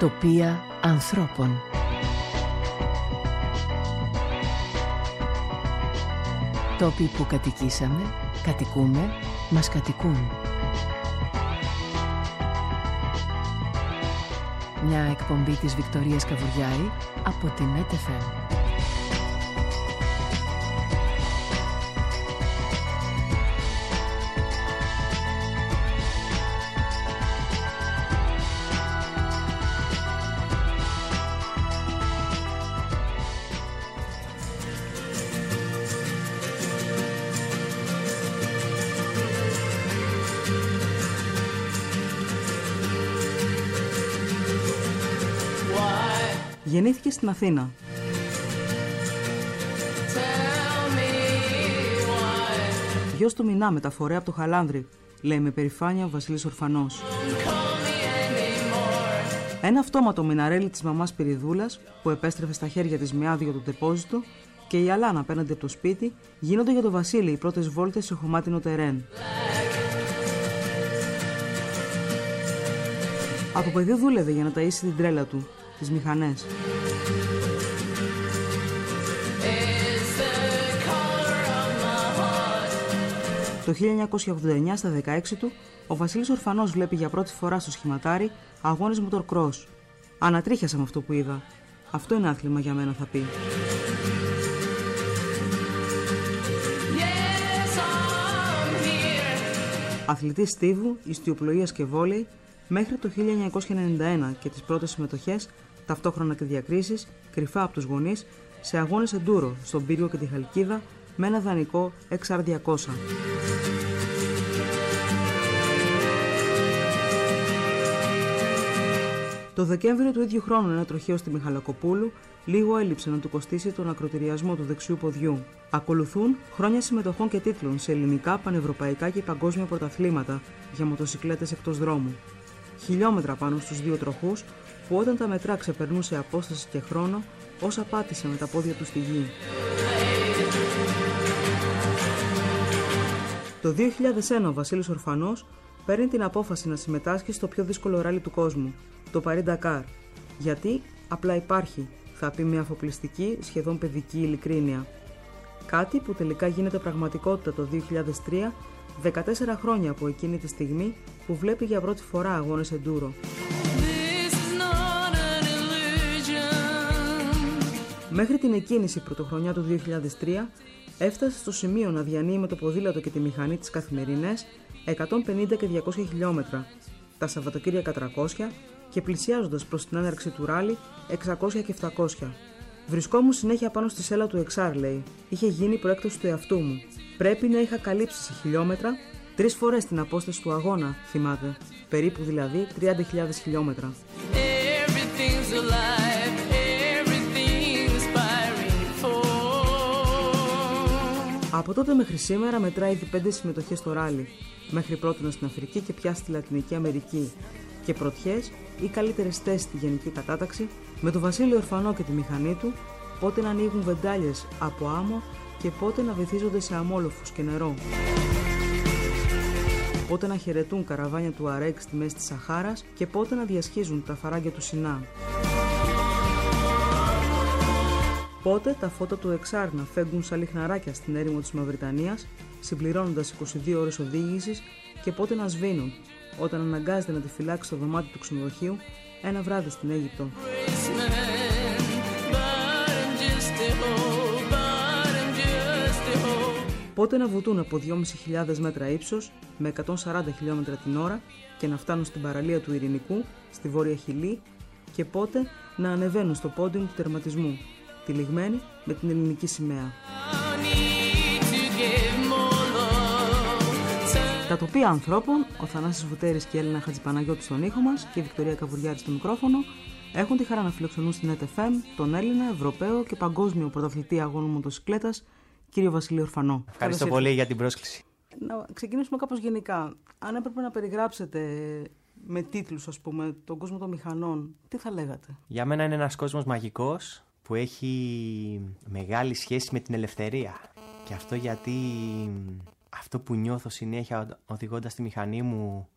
Τοπία ανθρώπων. Τόποι που κατοικήσαμε, κατοικούμε, μας κατοικούν. Μια εκπομπή της Βικτωρίας Καβουριάη από την ΕΤΕΦΕΜ Γεννήθηκε στην Αθήνα. Γιος του Μινά μεταφορέα από το Χαλάνδρη, λέει με περηφάνεια ο Βασίλης Ορφανός. Ένα αυτόματο μιναρέλι της μαμάς Πυριδούλας που επέστρεφε στα χέρια της με άδειο το τεπόζιτο και η Αλάνα απέναντι από το σπίτι γίνονται για τον Βασίλη οι πρώτες βόλτες σε χωμάτινο τερέν. Από παιδί δούλευε για να ταΐσει την τρέλα του τις μηχανές. Το 1989 στα 16 του, ο Βασίλης Ορφανός βλέπει για πρώτη φορά στο σχηματάρι αγώνες motocross. Ανατρίχιασα με αυτό που είδα. Αυτό είναι άθλημα για μένα θα πει. Αθλητής στίβου, ιστιοπλοείας και βόλεϊ, μέχρι το 1991 και τις πρώτες συμμετοχές ταυτόχρονα και διακρίσεις κρυφά από τους γονείς σε αγώνες εντούρο στον Πύργο και τη Χαλκίδα με ένα δανεικό XR200. Το Δεκέμβριο του ίδιου χρόνου ένα τροχαίο στη Μιχαλακοπούλου λίγο έλειψε να του κοστίσει τον ακροτηριασμό του δεξιού ποδιού. Ακολουθούν χρόνια συμμετοχών και τίτλων σε ελληνικά, πανευρωπαϊκά και παγκόσμια πρωταθλήματα για μοτοσυκλέτες εκτός δρόμου. Χιλιόμετρα πάνω στους δύο τροχούς που όταν τα μετρά ξεπερνούσε απόσταση και χρόνο όσα πάτησε με τα πόδια του στη γη. Το 2001 ο Βασίλης Ορφανός παίρνει την απόφαση να συμμετάσχει στο πιο δύσκολο ράλι του κόσμου, το Παρί Ντακάρ. Γιατί απλά υπάρχει, θα πει μια αφοπλιστική, σχεδόν παιδική ειλικρίνεια. Κάτι που τελικά γίνεται πραγματικότητα το 2003, 14 χρόνια από εκείνη τη στιγμή που βλέπει για πρώτη φορά αγώνες εντούρο. Μέχρι την εκκίνηση πρωτοχρονιά του 2003 έφτασε στο σημείο να διανύει με το ποδήλατο και τη μηχανή της καθημερινές 150 και 200 χιλιόμετρα, τα Σαββατοκύριακα 300 και πλησιάζοντας προς την έναρξη του ράλι 600 και 700. Βρισκόμουν συνέχεια πάνω στη σέλα του Εξάρ, λέει. Είχε γίνει προέκταση του εαυτού μου. Πρέπει να είχα καλύψει σε χιλιόμετρα τρεις φορές την απόσταση του αγώνα, θυμάται. Περίπου δηλαδή 30.000 χιλιόμετρα. Από τότε μέχρι σήμερα μετράει ήδη πέντε συμμετοχές στο ράλι. Μέχρι πρώτη στην Αφρική και πια στη Λατινική Αμερική. Και πρωτιές ή καλύτερες θέσει στη γενική κατάταξη με τον Βασίλειο Ορφανό και τη μηχανή του, πότε να ανοίγουν βεντάλιες από άμμο και πότε να βυθίζονται σε αμόλοφους και νερό. Πότε να χαιρετούν καραβάνια του Αρέκ στη μέση της Σαχάρας και πότε να διασχίζουν τα φαράγγια του Σινά. Πότε τα φώτα του εξάρνα φέγγουν σαν λιχναράκια στην έρημο της Μαυριτανίας, συμπληρώνοντας 22 ώρες οδήγησης και πότε να σβήνουν όταν αναγκάζεται να τη φυλάξει στο δωμάτιο του ξενοδοχείου ένα βράδυ στην Αίγυπτο. Πότε να βουτούν από 2.500 μέτρα ύψος με 140 χιλιόμετρα την ώρα και να φτάνουν στην παραλία του Ειρηνικού, στη Βόρεια Χιλή και πότε να ανεβαίνουν στο πόντιουμ του τερματισμού τυλιγμένη με την ελληνική σημαία. Τα τοπία ανθρώπων, ο Θανάσης Βουτέρης και η Έλληνα Χατζηπαναγιώτης στον ήχο μας και η Βικτωρία Καβουριάρη στο μικρόφωνο έχουν τη χαρά να φιλοξενούν στην ΕΤΕΦΕΜ τον Έλληνα, Ευρωπαίο και παγκόσμιο πρωταθλητή αγώνων μοτοσυκλέτας κύριο Βασίλειο Ορφανό. Ευχαριστώ πολύ για την πρόσκληση. Να ξεκινήσουμε κάπως γενικά. Αν έπρεπε να περιγράψετε με τίτλους, ας πούμε, τον κόσμο των μηχανών, τι θα λέγατε; Για μένα είναι ένας κόσμος μαγικός που έχει μεγάλη σχέση με την ελευθερία. Και αυτό γιατί αυτό που νιώθω συνέχεια οδηγώντας τη μηχανή μου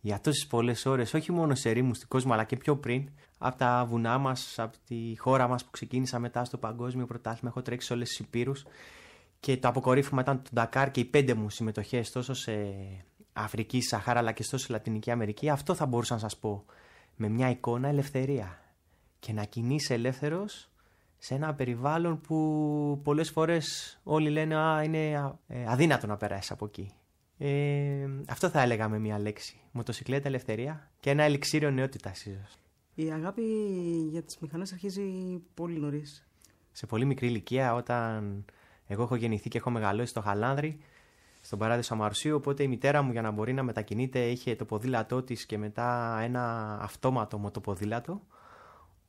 για τόσες πολλές ώρες, όχι μόνο σε ρήμους στην κόσμο, αλλά και πιο πριν, από τα βουνά μας, από τη χώρα μας που ξεκίνησα μετά στο Παγκόσμιο Πρωτάθλημα. Έχω τρέξει σε όλες τις υπήρους. Και το αποκορύφωμα ήταν το Ντακάρ και οι πέντε μου συμμετοχές τόσο σε Αφρική, Σαχάρα, αλλά και τόσο σε Λατινική Αμερική. Αυτό θα μπορούσα να σας πω. Με μια εικόνα ελευθερία. Και να κινείσαι ελεύθερος σε ένα περιβάλλον που πολλές φορές όλοι λένε Α, είναι ε, αδύνατο να περάσεις από εκεί. Ε, αυτό θα έλεγα με μια λέξη. Μοτοσυκλέτα ελευθερία και ένα ελιξίριο νεότητας ίσως. Η αγάπη για τις μηχανές αρχίζει πολύ νωρίς. Σε πολύ μικρή ηλικία όταν εγώ έχω γεννηθεί και έχω μεγαλώσει στο Χαλάνδρη, στον παράδεισο Αμαρσίου, οπότε η μητέρα μου για να μπορεί να μετακινείται είχε το ποδήλατό της και μετά ένα αυτόματο μοτοποδήλατο.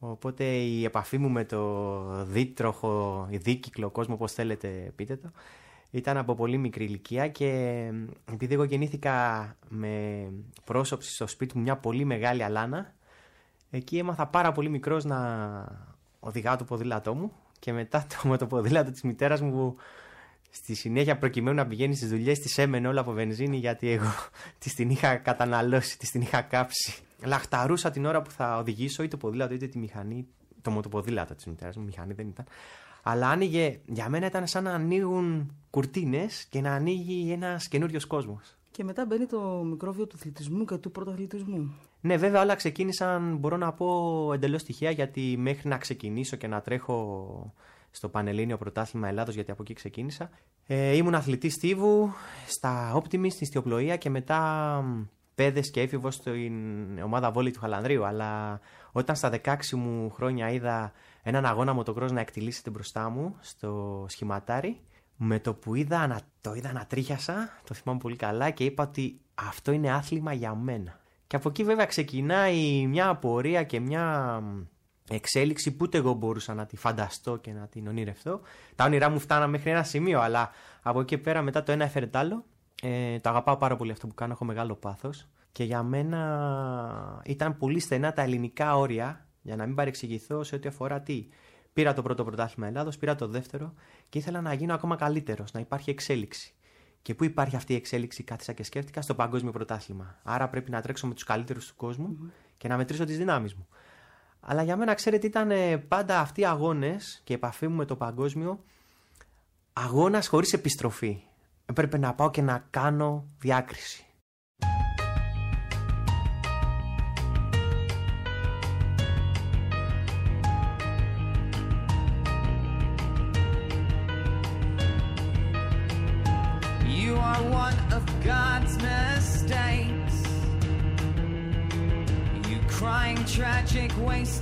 Οπότε η επαφή μου με το δίτροχο, η δίκυκλο κόσμο, όπως θέλετε πείτε το, ήταν από πολύ μικρή ηλικία και επειδή εγώ γεννήθηκα με πρόσωψη στο σπίτι μου μια πολύ μεγάλη αλάνα, εκεί έμαθα πάρα πολύ μικρός να οδηγάω το ποδήλατό μου και μετά το, με το ποδήλατο της μητέρας μου που στη συνέχεια προκειμένου να πηγαίνει στις δουλειές της έμενε όλα από βενζίνη γιατί εγώ της την είχα καταναλώσει, της την είχα κάψει. Λαχταρούσα την ώρα που θα οδηγήσω είτε το ποδήλατο είτε τη μηχανή, το μοτοποδήλατο της μητέρας μου, μηχανή δεν ήταν. Αλλά άνοιγε, για μένα ήταν σαν να ανοίγουν κουρτίνες και να ανοίγει ένας καινούριος κόσμος. Και μετά μπαίνει το μικρόβιο του αθλητισμού και του πρωτοαθλητισμού. Ναι, βέβαια όλα ξεκίνησαν, μπορώ να πω εντελώς τυχαία, γιατί μέχρι να ξεκινήσω και να τρέχω στο Πανελλήνιο Πρωτάθλημα Ελλάδος, γιατί από εκεί ξεκίνησα. Ε, ήμουν αθλητής στίβου στα Optimis, στη Στιοπλοεία και μετά πέδες και έφηβος στην ομάδα βόλη του Χαλανδρίου. Αλλά όταν στα 16 μου χρόνια είδα έναν αγώνα μοτοκρός να εκτιλήσεται μπροστά μου στο σχηματάρι. Με το που είδα, να, το είδα να τρίχιασα, το θυμάμαι πολύ καλά και είπα ότι αυτό είναι άθλημα για μένα. Και από εκεί βέβαια ξεκινάει μια απορία και μια εξέλιξη που ούτε εγώ μπορούσα να τη φανταστώ και να την ονειρευτώ. Τα όνειρά μου φτάναν μέχρι ένα σημείο, αλλά από εκεί πέρα μετά το ένα έφερε το άλλο. Ε, το αγαπάω πάρα πολύ αυτό που κάνω, έχω μεγάλο πάθος. Και για μένα ήταν πολύ στενά τα ελληνικά όρια για να μην παρεξηγηθώ σε ό,τι αφορά τι. Πήρα το πρώτο πρωτάθλημα Ελλάδος, πήρα το δεύτερο και ήθελα να γίνω ακόμα καλύτερος, να υπάρχει εξέλιξη. Και πού υπάρχει αυτή η εξέλιξη, κάθισα και σκέφτηκα στο παγκόσμιο πρωτάθλημα. Άρα πρέπει να τρέξω με τους καλύτερους του κοσμου και να μετρήσω τις δυνάμεις μου. Αλλά για μένα, ξέρετε, ήταν ε, πάντα αυτοί οι αγώνες και η επαφή μου με το παγκόσμιο αγώνας χωρίς επιστροφή. Έπρεπε να πάω και να κάνω διάκριση.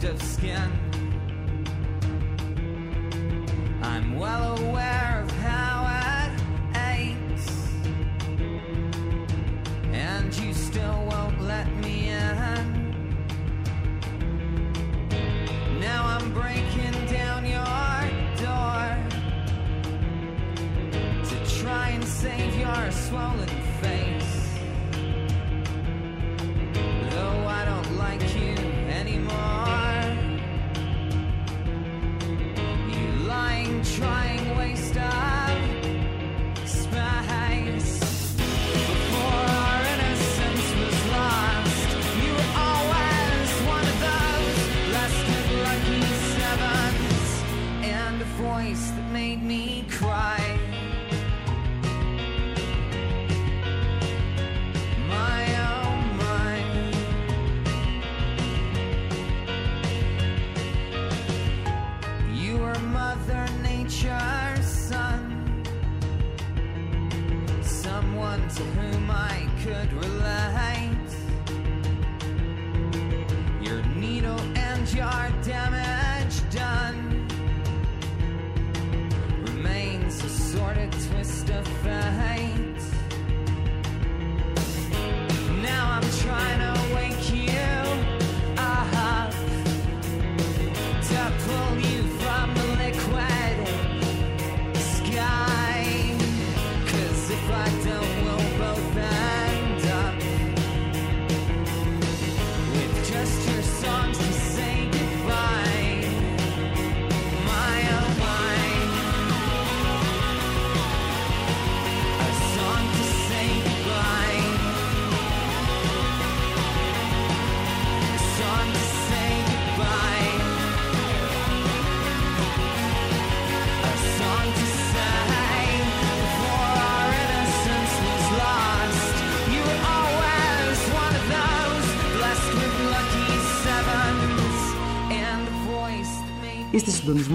Of skin. I'm well aware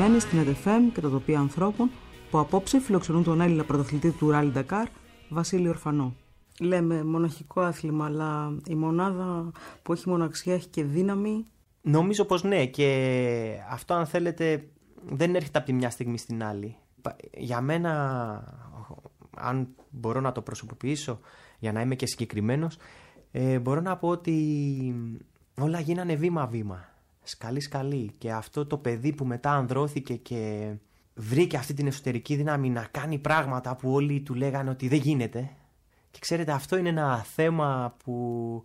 συντονισμένοι στην ΕΤΕΦΕΜ και το τοπίο ανθρώπων που απόψε φιλοξενούν τον Έλληνα πρωταθλητή του Ράλι Ντακάρ, Βασίλειο Ορφανό. Λέμε μοναχικό άθλημα, αλλά η μονάδα που έχει μοναξιά έχει και δύναμη. Νομίζω πως ναι και αυτό αν θέλετε δεν έρχεται από τη μια στιγμή στην άλλη. Για μένα, αν μπορώ να το προσωποποιήσω για να είμαι και συγκεκριμένος, ε, μπορώ να πω ότι όλα γίνανε βήμα-βήμα. Σκαλή-σκαλή. Και αυτό το παιδί που μετά ανδρώθηκε και βρήκε αυτή την εσωτερική δύναμη να κάνει πράγματα που όλοι του λέγανε ότι δεν γίνεται. Και ξέρετε αυτό είναι ένα θέμα που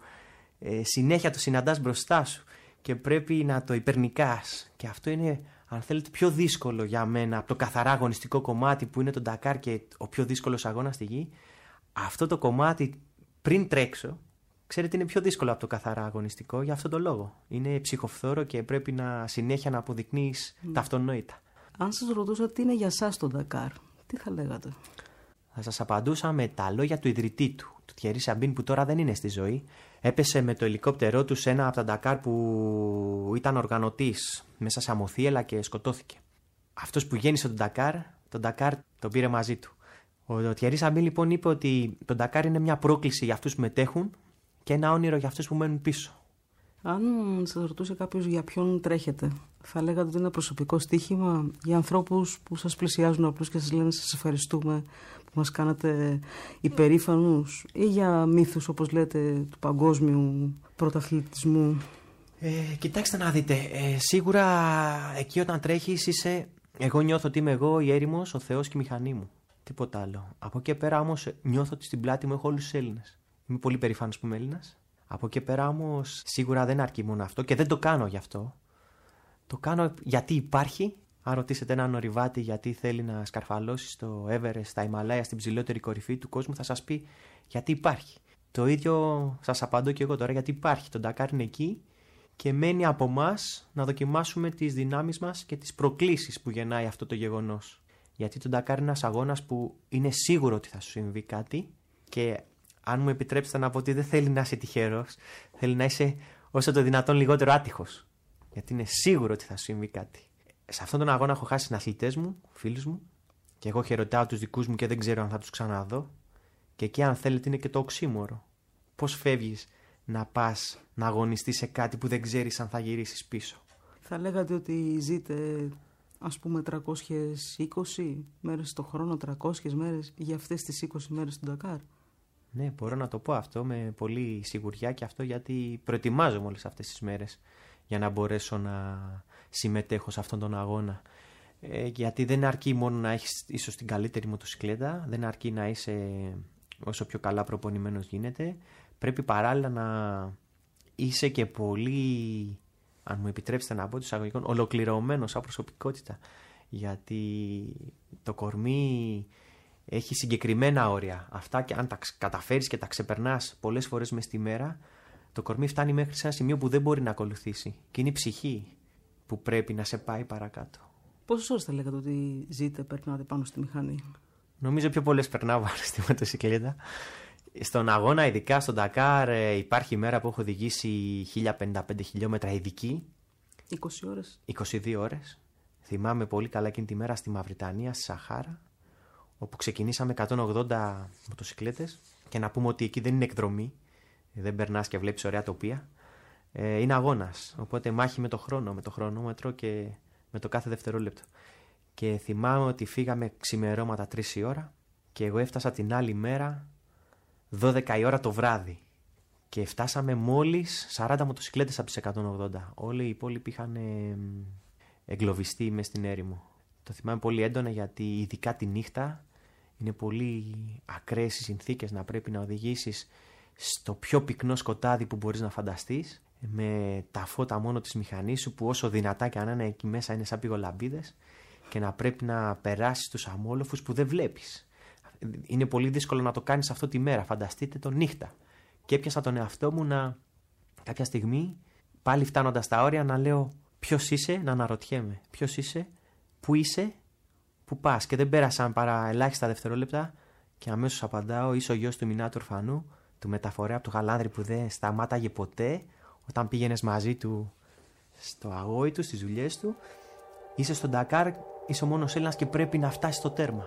ε, συνέχεια το συναντάς μπροστά σου και πρέπει να το υπερνικάς. Και αυτό είναι αν θέλετε πιο δύσκολο για μένα από το καθαρά αγωνιστικό κομμάτι που είναι το Ντακάρ και ο πιο δύσκολος αγώνας στη γη. Αυτό το κομμάτι πριν τρέξω Ξέρετε, είναι πιο δύσκολο από το καθαρά αγωνιστικό για αυτόν τον λόγο. Είναι ψυχοφθόρο και πρέπει να συνέχεια να αποδεικνύεις μμ. τα αυτονόητα. Αν σας ρωτούσα τι είναι για εσάς το Ντακάρ, τι θα λέγατε; Θα σας απαντούσα με τα λόγια του ιδρυτή του, του Τιερί Σαμπίν, που τώρα δεν είναι στη ζωή. Έπεσε με το ελικόπτερό του σε ένα από τα Ντακάρ που ήταν οργανωτής μέσα σε αμμοθύελλα και σκοτώθηκε. Αυτός που γέννησε τον Ντακάρ, τον Ντακάρ τον πήρε μαζί του. Ο Θιερή Σαμπίν λοιπόν είπε ότι το Ντακάρ είναι μια πρόκληση για αυτούς που μετέχουν και ένα όνειρο για αυτούς που μένουν πίσω. Αν σα ρωτούσε κάποιος για ποιον τρέχετε, θα λέγατε ότι είναι ένα προσωπικό στοίχημα για ανθρώπους που σας πλησιάζουν απλώς και σας λένε Σας ευχαριστούμε που μας κάνατε υπερήφανους, ή για μύθους, όπως λέτε, του παγκόσμιου πρωταθλητισμού. Ε, κοιτάξτε να δείτε. Ε, σίγουρα εκεί όταν τρέχεις είσαι. Εγώ νιώθω ότι είμαι εγώ, η έρημο, ο Θεός και η μηχανή μου. Τίποτα άλλο. Από εκεί πέρα όμως νιώθω ότι στην πλάτη μου έχω όλους τους Έλληνες. Είμαι πολύ περήφανος που είμαι Έλληνας. Από εκεί πέρα όμως σίγουρα δεν αρκεί μόνο αυτό και δεν το κάνω γι' αυτό. Το κάνω γιατί υπάρχει. Αν ρωτήσετε έναν ορειβάτη γιατί θέλει να σκαρφαλώσει στο Everest, στα Ιμαλάια, στην ψηλότερη κορυφή του κόσμου, θα σας πει γιατί υπάρχει. Το ίδιο σας απαντώ και εγώ τώρα γιατί υπάρχει. Το Ντακάρ είναι εκεί και μένει από εμάς να δοκιμάσουμε τις δυνάμεις μας και τις προκλήσεις που γεννάει αυτό το γεγονός. Γιατί το Ντακάρ είναι ένας αγώνας που είναι σίγουρο ότι θα σου συμβεί κάτι και αν μου επιτρέψετε να πω ότι δεν θέλει να είσαι τυχερός, θέλει να είσαι όσο το δυνατόν λιγότερο άτυχος. Γιατί είναι σίγουρο ότι θα σου συμβεί κάτι. Σε αυτόν τον αγώνα έχω χάσει συναθλητέ μου, φίλους μου, και εγώ χαιρετάω τους δικούς μου και δεν ξέρω αν θα τους ξαναδώ. Και εκεί, αν θέλετε, είναι και το οξύμορο. Πώς φεύγεις να πας να αγωνιστείς σε κάτι που δεν ξέρεις αν θα γυρίσεις πίσω; Θα λέγατε ότι ζείτε ας πούμε 320 μέρες το χρόνο, 300 μέρες για αυτές τις 20 μέρες του Ντακάρ; Ναι, μπορώ να το πω αυτό με πολύ σιγουριά και αυτό γιατί προετοιμάζομαι όλες αυτές τις μέρες για να μπορέσω να συμμετέχω σε αυτόν τον αγώνα. Ε, γιατί δεν αρκεί μόνο να έχεις ίσως την καλύτερη μοτοσυκλέτα, δεν αρκεί να είσαι όσο πιο καλά προπονημένος γίνεται. Πρέπει παράλληλα να είσαι και πολύ, αν μου επιτρέψετε να πω τους αγωγικών, ολοκληρωμένος σαν προσωπικότητα. Γιατί το κορμί έχει συγκεκριμένα όρια. Αυτά και αν τα καταφέρεις και τα ξεπερνάς πολλές φορές μες στη μέρα, το κορμί φτάνει μέχρι σε ένα σημείο που δεν μπορεί να ακολουθήσει. Και είναι η ψυχή που πρέπει να σε πάει παρακάτω. Πόσες ώρες θα λέγατε ότι ζείτε, περνάτε πάνω στη μηχανή; Νομίζω πιο πολλές περνάω πάνω στη μοτοσυκλέτα. Στον αγώνα, ειδικά στον Ντακάρ, ε, υπάρχει μέρα που έχω οδηγήσει 1055 χιλιόμετρα ειδική. 20 ώρες. 22 ώρες. Θυμάμαι πολύ καλά εκείνη τη μέρα στη Μαυριτανία, στη Σαχάρα όπου ξεκινήσαμε 180 μοτοσυκλέτες και να πούμε ότι εκεί δεν είναι εκδρομή, δεν περνάς και βλέπεις ωραία τοπία, ε, είναι αγώνας, οπότε μάχη με το χρόνο, με το χρονόμετρο και με το κάθε δευτερόλεπτο. Και θυμάμαι ότι φύγαμε ξημερώματα 3 η ώρα και εγώ έφτασα την άλλη μέρα 12 η ώρα το βράδυ. Και φτάσαμε μόλις 40 μοτοσυκλέτες από τις 180. Όλοι οι υπόλοιποι είχαν εγκλωβιστεί μες στην έρημο. Το θυμάμαι πολύ έντονα γιατί ειδικά τη νύχτα είναι πολύ ακραίες οι συνθήκες να πρέπει να οδηγήσεις στο πιο πυκνό σκοτάδι που μπορείς να φανταστείς με τα φώτα μόνο της μηχανής σου που όσο δυνατά και αν είναι εκεί μέσα είναι σαν πηγολαμπίδες και να πρέπει να περάσεις τους αμόλοφους που δεν βλέπεις. Είναι πολύ δύσκολο να το κάνεις αυτό τη μέρα, φανταστείτε το νύχτα. Και έπιασα τον εαυτό μου να κάποια στιγμή πάλι φτάνοντας στα όρια να λέω ποιος είσαι, να αναρωτιέμαι ποιος είσαι, πού είσαι Πού πας, και δεν πέρασαν παρά ελάχιστα δευτερόλεπτα και αμέσως απαντάω: Είσαι ο γιος του Μινάτου Ορφανού, του μεταφορέα από το Γαλάνδρη που δεν σταμάταγε ποτέ όταν πήγαινες μαζί του στο αγόη του, στις δουλειές του. είσαι στον Ντακάρ, είσαι ο μόνος Έλληνας και πρέπει να φτάσεις στο τέρμα.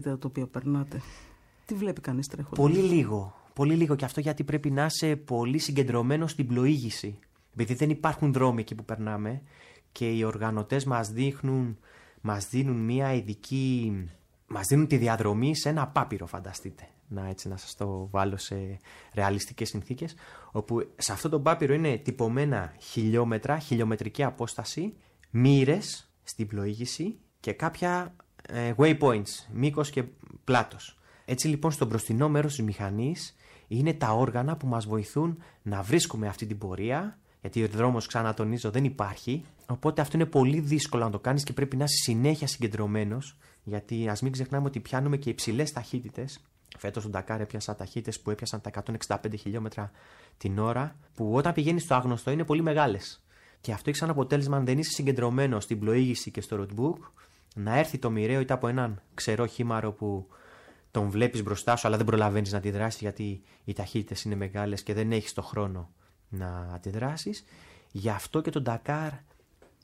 Προλαβαίνετε να δείτε τα οποία περνάτε. Τι βλέπει κανείς τρέχοντας; Πολύ λίγο. Πολύ λίγο και αυτό γιατί πρέπει να είσαι πολύ συγκεντρωμένο στην πλοήγηση. Επειδή δεν υπάρχουν δρόμοι εκεί που περνάμε και οι οργανωτές μας δείχνουν, μας δίνουν μια ειδική... Μας δίνουν τη διαδρομή σε ένα πάπυρο φανταστείτε. Να έτσι να σας το βάλω σε ρεαλιστικές συνθήκες. Όπου σε αυτό το πάπυρο είναι τυπωμένα χιλιόμετρα, χιλιομετρική απόσταση, μοίρες στην πλοήγηση και κάποια ε, waypoints, μήκος και πλάτος. Έτσι λοιπόν στο μπροστινό μέρος της μηχανής είναι τα όργανα που μας βοηθούν να βρίσκουμε αυτή την πορεία, γιατί ο δρόμος ξανατονίζω δεν υπάρχει, οπότε αυτό είναι πολύ δύσκολο να το κάνεις και πρέπει να είσαι συνέχεια συγκεντρωμένος, γιατί ας μην ξεχνάμε ότι πιάνουμε και υψηλές ταχύτητες. Φέτος στον Ντακάρ έπιασα ταχύτητες που έπιασαν τα 165 χιλιόμετρα την ώρα, που όταν πηγαίνεις στο άγνωστο είναι πολύ μεγάλες. Και αυτό έχει σαν αποτέλεσμα, αν δεν είσαι συγκεντρωμένος στην πλοήγηση και στο roadbook, να έρθει το μοιραίο είτε από έναν ξερό χήμαρο που τον βλέπεις μπροστά σου, αλλά δεν προλαβαίνεις να αντιδράσεις γιατί οι ταχύτητες είναι μεγάλες και δεν έχεις το χρόνο να αντιδράσεις. Γι' αυτό και το Dakar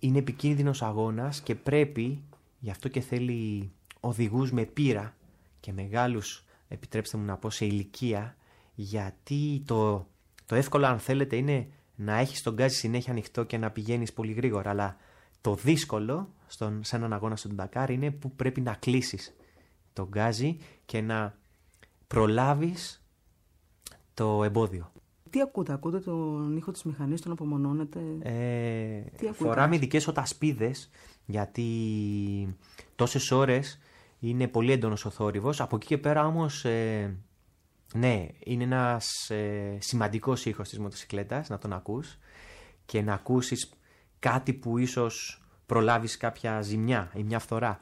είναι επικίνδυνος αγώνας και πρέπει, γι' αυτό και θέλει οδηγούς με πείρα και μεγάλους, επιτρέψτε μου να πω, σε ηλικία, γιατί το, το εύκολο, αν θέλετε, είναι να έχεις τον γκάζι συνέχεια ανοιχτό και να πηγαίνεις πολύ γρήγορα. Αλλά το δύσκολο στον, σε έναν αγώνα στον Dakar είναι που πρέπει να κλείσεις τον γκάζι και να προλάβεις το εμπόδιο. Τι ακούτε, ακούτε τον ήχο της μηχανής, τον απομονώνετε; Ε, Τι ακούτε; φοράμε ειδικές οτασπίδες γιατί τόσες ώρες είναι πολύ έντονος ο θόρυβος. Από εκεί και πέρα όμως, ε, ναι, είναι ένας ε, σημαντικός ήχος της μοτοσυκλέτας να τον ακούς και να ακούσεις κάτι που ίσως προλάβεις κάποια ζημιά ή μια φθορά.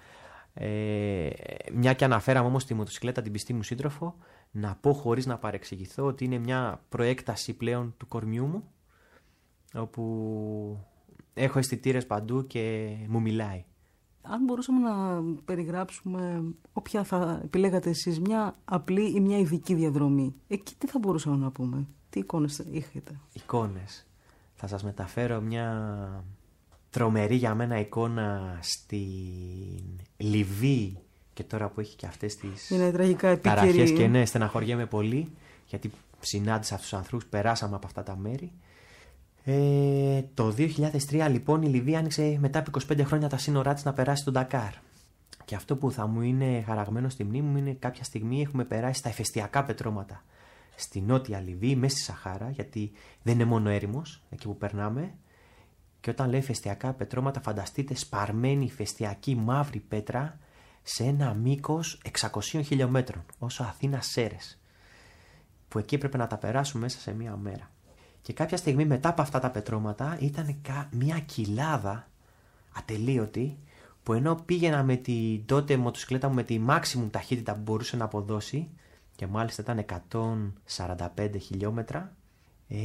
Ε, μια και αναφέραμε όμως τη μοτοσυκλέτα την πιστή μου σύντροφο, να πω χωρίς να παρεξηγηθώ ότι είναι μια προέκταση πλέον του κορμιού μου, όπου έχω αισθητήρες παντού και μου μιλάει. Αν μπορούσαμε να περιγράψουμε όποια θα επιλέγατε εσείς, μια απλή ή μια ειδική διαδρομή, εκεί τι θα μπορούσαμε να πούμε, τι εικόνες είχατε; Εικόνες. Θα σας μεταφέρω μια τρομερή για μένα εικόνα στην Λιβύη και τώρα που έχει και αυτές τις Είναι τραγικά ταραχές επίκαιρη. και ναι, στεναχωριέμαι πολύ γιατί συνάντησα αυτούς τους ανθρώπους, περάσαμε από αυτά τα μέρη. Ε, το 2003 λοιπόν η Λιβύη άνοιξε μετά από 25 χρόνια τα σύνορά της να περάσει τον Ντακάρ. Και αυτό που θα μου είναι χαραγμένο στη μνήμη μου είναι κάποια στιγμή έχουμε περάσει στα εφεστιακά πετρώματα στη νότια Λιβύη, μέσα στη Σαχάρα, γιατί δεν είναι μόνο έρημος εκεί που περνάμε. Και όταν λέει φεστιακά πετρώματα, φανταστείτε σπαρμένη φεστιακή μαύρη πέτρα σε ένα μήκος 600 χιλιόμετρων, όσο Αθήνα Σέρες, που εκεί έπρεπε να τα περάσουμε μέσα σε μία μέρα. Και κάποια στιγμή μετά από αυτά τα πετρώματα ήταν κα- μία κοιλάδα ατελείωτη, που ενώ πήγαινα με την τότε μοτοσυκλέτα μου με τη maximum ταχύτητα που μπορούσε να αποδώσει, και μάλιστα ήταν 145 χιλιόμετρα. Ε,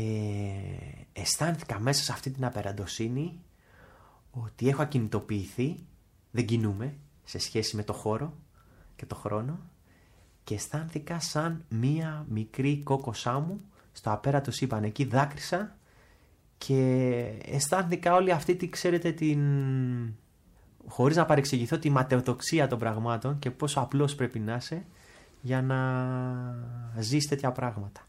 αισθάνθηκα μέσα σε αυτή την απεραντοσύνη ότι έχω ακινητοποιηθεί, δεν κινούμε σε σχέση με το χώρο και το χρόνο. Και αισθάνθηκα σαν μία μικρή κόκοσά μου στο απέρατο είπαν εκεί δάκρυσα και αισθάνθηκα όλη αυτή τη ξέρετε την χωρίς να παρεξηγηθώ τη ματαιοδοξία των πραγμάτων και πόσο απλός πρέπει να είσαι για να ζεις τέτοια πράγματα.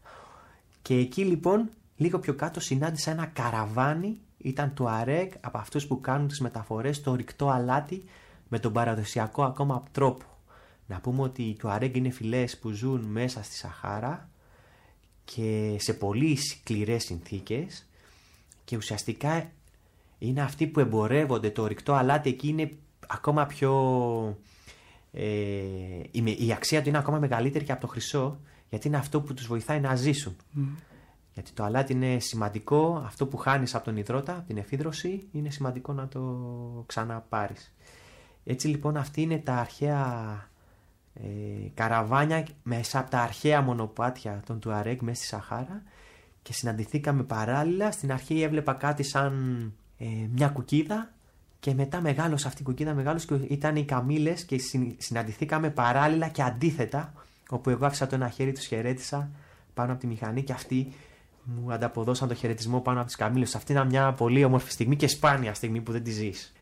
Και εκεί λοιπόν λίγο πιο κάτω συνάντησα ένα καραβάνι, ήταν του ΑΡΕΚ από αυτούς που κάνουν τις μεταφορές στο ρηκτό αλάτι με τον παραδοσιακό ακόμα τρόπο. Να πούμε ότι του ΑΡΕΚ είναι φυλές που ζουν μέσα στη Σαχάρα και σε πολύ σκληρές συνθήκες και ουσιαστικά είναι αυτοί που εμπορεύονται το ρηκτό αλάτι εκεί είναι ακόμα πιο... Ε, η αξία του είναι ακόμα μεγαλύτερη και από το χρυσό γιατί είναι αυτό που τους βοηθάει να ζήσουν. Γιατί το αλάτι είναι σημαντικό, αυτό που χάνεις από τον υδρότα, από την εφίδρωση, είναι σημαντικό να το ξαναπάρεις. Έτσι λοιπόν αυτή είναι τα αρχαία ε, καραβάνια μέσα από τα αρχαία μονοπάτια των Τουαρέγ μέσα στη Σαχάρα και συναντηθήκαμε παράλληλα. Στην αρχή έβλεπα κάτι σαν ε, μια κουκίδα και μετά μεγάλος αυτή η κουκίδα μεγάλος και ήταν οι καμίλες και συναντηθήκαμε παράλληλα και αντίθετα όπου εγώ άφησα το ένα χέρι τους χαιρέτησα πάνω από τη μηχανή και αυτοί μου ανταποδώσαν το χαιρετισμό πάνω από τις καμίλες. Αυτή ήταν μια πολύ όμορφη στιγμή και σπάνια στιγμή που δεν τη ζεις.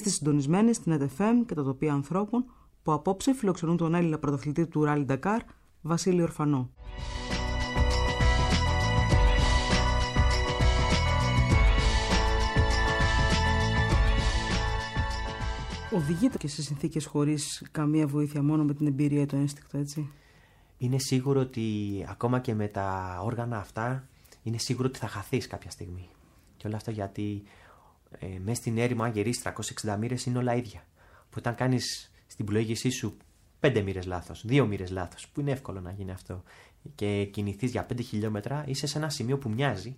Είστε συντονισμένοι στην ΕΤΕΦΕΜ και τα τοπία ανθρώπων που απόψε φιλοξενούν τον Έλληνα πρωταθλητή του Ράλι Ντακάρ, Βασίλειο Ορφανό. Οδηγείται και σε συνθήκες χωρίς καμία βοήθεια, μόνο με την εμπειρία το ένστικτο, έτσι; Είναι σίγουρο ότι ακόμα και με τα όργανα αυτά, είναι σίγουρο ότι θα χαθείς κάποια στιγμή. Και όλα αυτά γιατί ε, μέσα στην έρημο, αν γυρίσεις 360 μοίρες, είναι όλα ίδια. Που όταν κάνεις στην πλοήγησή σου 5 μοίρες λάθος, 2 μοίρες λάθος, που είναι εύκολο να γίνει αυτό, και κινηθείς για 5 χιλιόμετρα, είσαι σε ένα σημείο που μοιάζει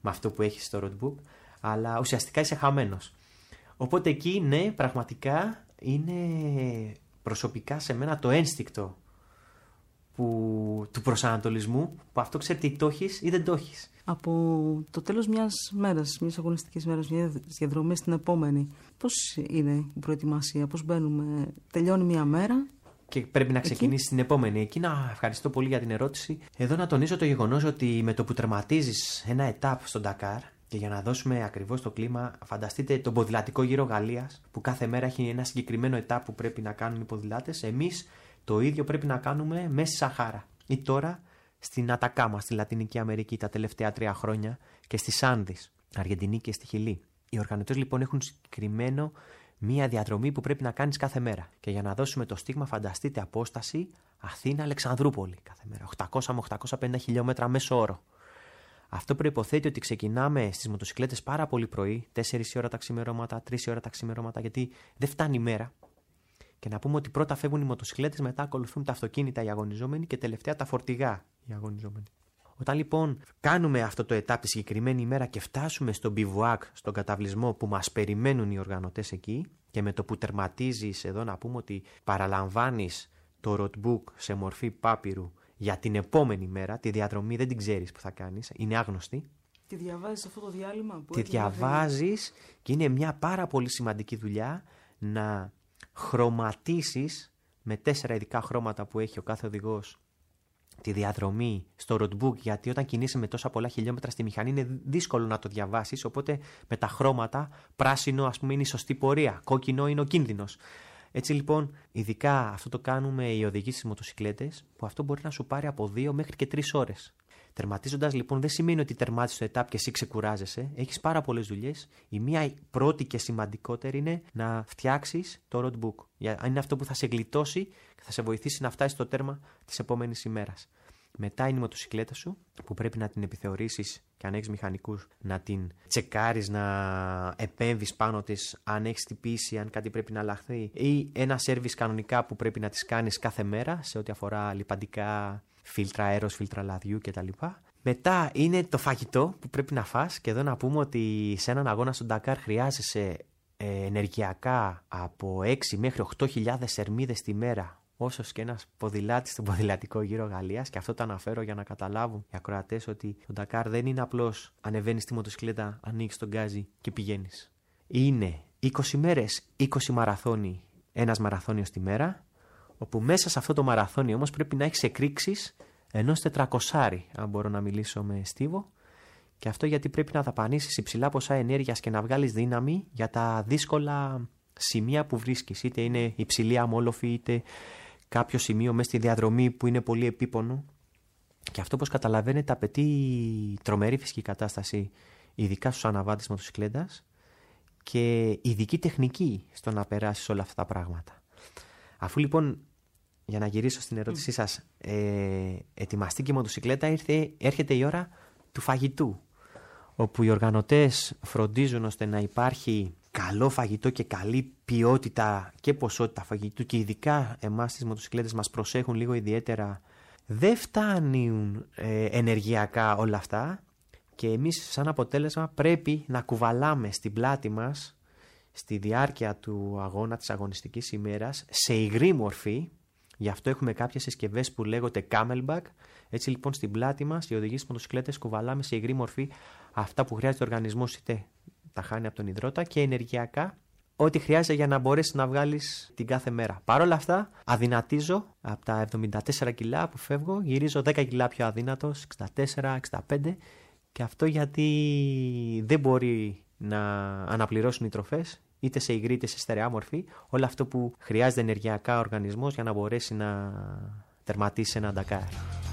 με αυτό που έχεις στο roadbook, αλλά ουσιαστικά είσαι χαμένος. Οπότε εκεί, ναι, πραγματικά είναι προσωπικά σε μένα το ένστικτο που, του προσανατολισμού, που αυτό ξέρει τι το έχεις ή δεν το έχεις. Από το τέλος μιας μέρας, μιας αγωνιστικής μέρας, μιας διαδρομής στην επόμενη, πώς είναι η προετοιμασία, πώς μπαίνουμε, τελειώνει μια μέρα και πρέπει να ξεκινήσει την επόμενη. Εκεί να ευχαριστώ πολύ για την ερώτηση. Εδώ να τονίσω το γεγονός ότι με το που τερματίζεις ένα ετάπ στον Ντακάρ, και για να δώσουμε ακριβώς το κλίμα, φανταστείτε τον ποδηλατικό γύρο Γαλλίας, που κάθε μέρα έχει ένα συγκεκριμένο ετάπ που πρέπει να κάνουν οι ποδηλάτες. Εμείς το ίδιο πρέπει να κάνουμε μέσα στη Σαχάρα. Ή τώρα στην Ατακάμα, στη Λατινική Αμερική, τα τελευταία τρία χρόνια και στις Άνδη, Αργεντινή και στη Χιλή. Οι οργανωτές λοιπόν έχουν συγκεκριμένο μία διαδρομή που πρέπει να κάνεις κάθε μέρα. Και για να δώσουμε το στίγμα, φανταστείτε απόσταση Αθήνα-Αλεξανδρούπολη κάθε μέρα. 800 με 850 χιλιόμετρα μέσω όρο. Αυτό προποθέτει ότι ξεκινάμε στις μοτοσυκλέτες πάρα πολύ πρωί, 4 ώρα τα ξημερώματα, 3 ώρα τα ξημερώματα, γιατί δεν φτάνει η μέρα. Και να πούμε ότι πρώτα φεύγουν οι μοτοσυκλέτε, μετά ακολουθούν τα αυτοκίνητα οι αγωνιζόμενοι και τελευταία τα φορτηγά οι αγωνιζόμενοι. Όταν λοιπόν κάνουμε αυτό το ετάπ τη συγκεκριμένη ημέρα και φτάσουμε στον πιβουάκ, στον καταβλισμό που μας περιμένουν οι οργανωτές εκεί, και με το που τερματίζεις εδώ να πούμε ότι παραλαμβάνεις το roadbook σε μορφή πάπυρου για την επόμενη μέρα, τη διαδρομή δεν την ξέρεις που θα κάνεις, είναι άγνωστη. Τη διαβάζεις αυτό το διάλειμμα που Τη διαβάζεις και είναι μια πάρα πολύ σημαντική δουλειά να χρωματίσεις με τέσσερα ειδικά χρώματα που έχει ο κάθε οδηγός τη διαδρομή στο roadbook γιατί όταν κινείσαι με τόσα πολλά χιλιόμετρα στη μηχανή είναι δύσκολο να το διαβάσεις οπότε με τα χρώματα πράσινο ας πούμε είναι η σωστή πορεία, κόκκινο είναι ο κίνδυνος. Έτσι λοιπόν, ειδικά αυτό το κάνουμε οι οδηγοί στις μοτοσυκλέτες, που αυτό μπορεί να σου πάρει από δύο μέχρι και τρεις ώρες. Τερματίζοντας λοιπόν δεν σημαίνει ότι τερμάτισες το ετάπ και εσύ ξεκουράζεσαι. Έχεις πάρα πολλές δουλειές. Η μία πρώτη και σημαντικότερη είναι να φτιάξεις το roadbook. Είναι αυτό που θα σε γλιτώσει και θα σε βοηθήσει να φτάσεις στο τέρμα της επόμενης ημέρας. Μετά είναι η μοτοσυκλέτα σου που πρέπει να την επιθεωρήσεις και αν έχεις μηχανικούς να την τσεκάρεις, να επέμβεις πάνω της, αν έχεις τυπήσει, αν κάτι πρέπει να αλλάχθει. Ή ένα σερβις κανονικά που πρέπει να τις κάνεις κάθε μέρα σε ό,τι αφορά λιπαντικά φίλτρα αέρος, φίλτρα λαδιού κτλ. Μετά είναι το φαγητό που πρέπει να φας και εδώ να πούμε ότι σε έναν αγώνα στον Ντακάρ χρειάζεσαι ε, ενεργειακά από 6 μέχρι 8.000 θερμίδες τη μέρα όσο και ένας ποδηλάτης στον ποδηλατικό γύρο Γαλλίας. Και αυτό το αναφέρω για να καταλάβουν οι ακροατές ότι το Ντακάρ δεν είναι απλώς ανεβαίνεις στη μοτοσυκλέτα, ανοίξει τον γκάζι και πηγαίνεις. Είναι 20 μέρες, 20 μαραθώνι, ένας μαραθώνιος τη μέρα, όπου μέσα σε αυτό το μαραθώνιο όμως πρέπει να έχεις εκρήξεις ενός τετρακοσάρι, αν μπορώ να μιλήσω με στίβο, και αυτό γιατί πρέπει να δαπανίσεις υψηλά ποσά ενέργειας και να βγάλεις δύναμη για τα δύσκολα σημεία που βρίσκεις. Είτε είναι υψηλή αμόλοφη, είτε κάποιο σημείο μέσα στη διαδρομή που είναι πολύ επίπονο. Και αυτό, όπως καταλαβαίνετε, απαιτεί τρομερή φυσική κατάσταση, ειδικά στους αναβάτες μοτοσυκλέτα και ειδική τεχνική στο να περάσεις όλα αυτά τα πράγματα. Αφού λοιπόν για να γυρίσω στην ερώτησή σας, ε, ετοιμαστική μοτοσυκλέτα ήρθε, έρχεται η ώρα του φαγητού, όπου οι οργανωτές φροντίζουν ώστε να υπάρχει καλό φαγητό και καλή ποιότητα και ποσότητα φαγητού και ειδικά εμάς στις μοτοσυκλέτες μας προσέχουν λίγο ιδιαίτερα. Δεν φτάνουν ε, ενεργειακά όλα αυτά και εμείς σαν αποτέλεσμα πρέπει να κουβαλάμε στην πλάτη μας στη διάρκεια του αγώνα της αγωνιστικής ημέρας σε υγρή μορφή Γι' αυτό έχουμε κάποιες συσκευές που λέγονται camelback. Έτσι λοιπόν στην πλάτη μας οι οδηγοί στι μοτοσυκλέτες κουβαλάμε σε υγρή μορφή αυτά που χρειάζεται ο οργανισμός, είτε τα χάνει από τον υδρότα και ενεργειακά ό,τι χρειάζεται για να μπορέσεις να βγάλεις την κάθε μέρα. Παρ' όλα αυτά, αδυνατίζω από τα 74 κιλά που φεύγω, γυρίζω 10 κιλά πιο αδύνατο, 64, 65 και αυτό γιατί δεν μπορεί να αναπληρώσουν οι τροφές είτε σε υγρή είτε σε στερεά μορφή, όλο αυτό που χρειάζεται ενεργειακά ο οργανισμός για να μπορέσει να τερματίσει ένα Ντακάρ.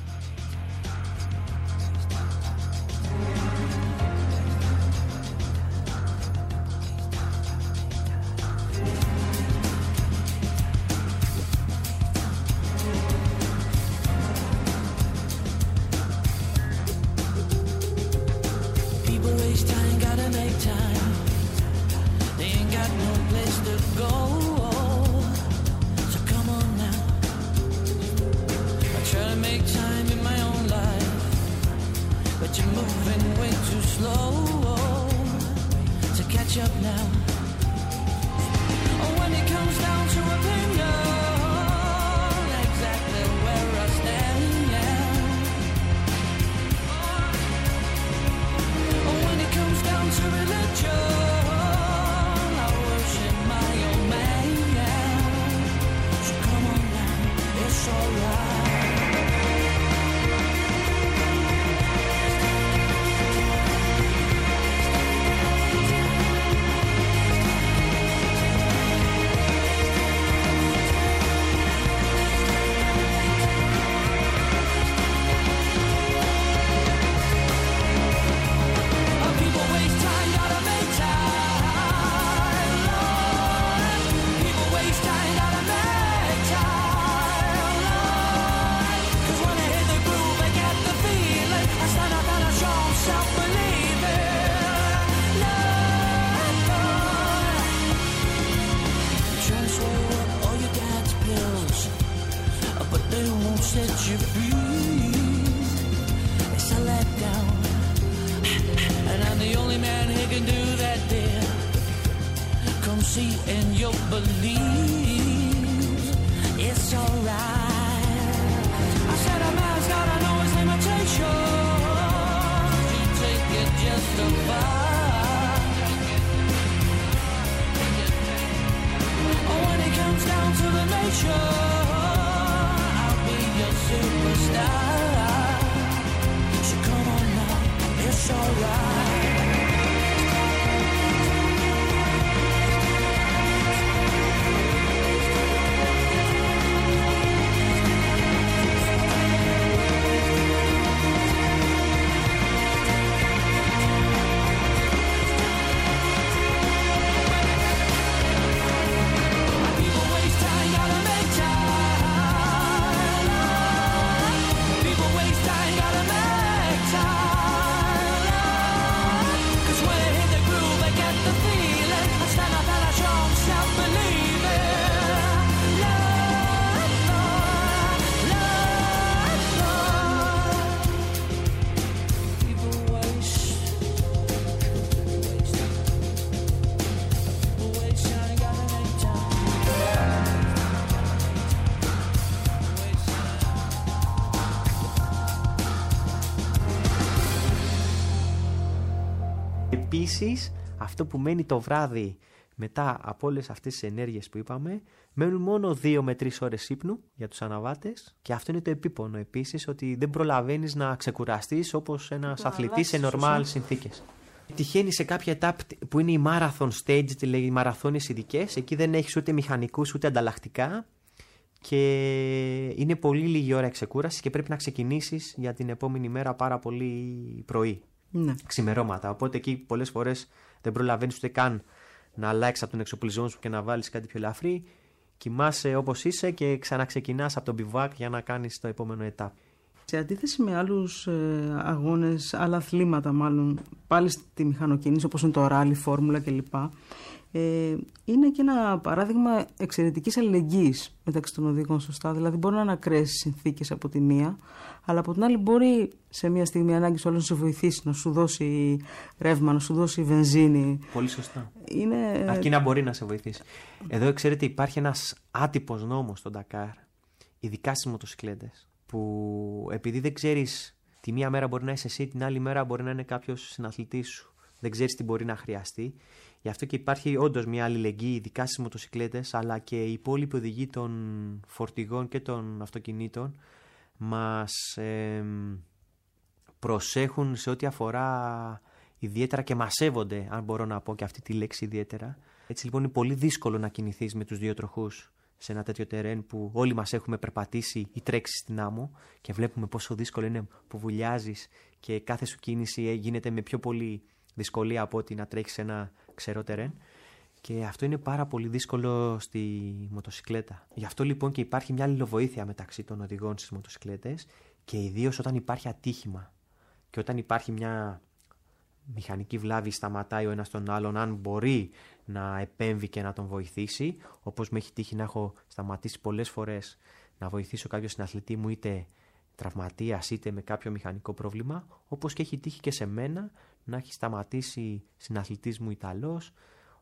Αυτό που μένει το βράδυ μετά από όλες αυτές τις ενέργειες που είπαμε, μένουν μόνο 2 με 3 ώρες ύπνου για τους αναβάτες και αυτό είναι το επίπονο επίσης ότι δεν προλαβαίνεις να ξεκουραστείς όπως ένας αθλητής σε normal συνθήκες. Τυχαίνει σε κάποια etap που είναι η marathon stage, τη λέει, οι μαραθώνιες ειδικές. Εκεί δεν έχεις ούτε μηχανικούς ούτε ανταλλακτικά και είναι πολύ λίγη ώρα εξεκούραση και πρέπει να ξεκινήσεις για την επόμενη μέρα πάρα πολύ πρωί Ναι. ξημερώματα. Οπότε εκεί πολλές φορές δεν προλαβαίνεις ούτε καν να αλλάξεις από τον εξοπλισμό σου και να βάλεις κάτι πιο ελαφρύ. Κοιμάσαι όπως είσαι και ξαναξεκινάς από τον πιβάκ για να κάνεις το επόμενο ετάπ. Σε αντίθεση με άλλους ε, αγώνες, άλλα αθλήματα μάλλον, πάλι στη μηχανοκίνηση όπως είναι το ράλι, φόρμουλα κλπ. Ε, είναι και ένα παράδειγμα εξαιρετικής αλληλεγγύης μεταξύ των οδηγών σωστά. Δηλαδή μπορεί να είναι ακραίες οι συνθήκες από τη μία, αλλά από την άλλη μπορεί σε μια στιγμή ανάγκης όλων να σε βοηθήσει, να σου δώσει ρεύμα, να σου δώσει βενζίνη. Πολύ σωστά. Είναι... Αρκεί να μπορεί να σε βοηθήσει. Εδώ ξέρετε υπάρχει ένας άτυπος νόμος στον Ντακάρ, ειδικά στις μοτοσυκλέτες, που επειδή δεν ξέρεις τη μία μέρα μπορεί να είσαι εσύ, την άλλη μέρα μπορεί να είναι κάποιος συναθλητής σου. Δεν ξέρεις τι μπορεί να χρειαστεί. Γι' αυτό και υπάρχει όντως μια αλληλεγγύη, ειδικά στις μοτοσυκλέτες, αλλά και οι υπόλοιποι οδηγοί των φορτηγών και των αυτοκινήτων μας προσέχουν σε ό,τι αφορά ιδιαίτερα και μα σέβονται, αν μπορώ να πω και αυτή τη λέξη ιδιαίτερα. Έτσι λοιπόν είναι πολύ δύσκολο να κινηθείς με τους δύο τροχούς σε ένα τέτοιο τερέν που όλοι μας έχουμε περπατήσει ή τρέξει στην άμμο και βλέπουμε πόσο δύσκολο είναι που βουλιάζεις και κάθε σου κίνηση γίνεται με πιο πολύ δυσκολία από ότι να τρέχεις σε ένα ξερό τερέν. Και αυτό είναι πάρα πολύ δύσκολο στη μοτοσυκλέτα. Γι' αυτό λοιπόν και υπάρχει μια αλληλοβοήθεια μεταξύ των οδηγών στις μοτοσυκλέτες και ιδίως όταν υπάρχει ατύχημα και όταν υπάρχει μια μηχανική βλάβη σταματάει ο ένας τον άλλον αν μπορεί να επέμβει και να τον βοηθήσει όπως με έχει τύχει να έχω σταματήσει πολλές φορές να βοηθήσω κάποιο συναθλητή μου είτε τραυματίας είτε με κάποιο μηχανικό πρόβλημα όπως και έχει τύχει και σε μένα να έχει σταματήσει συναθλητής μου Ιταλός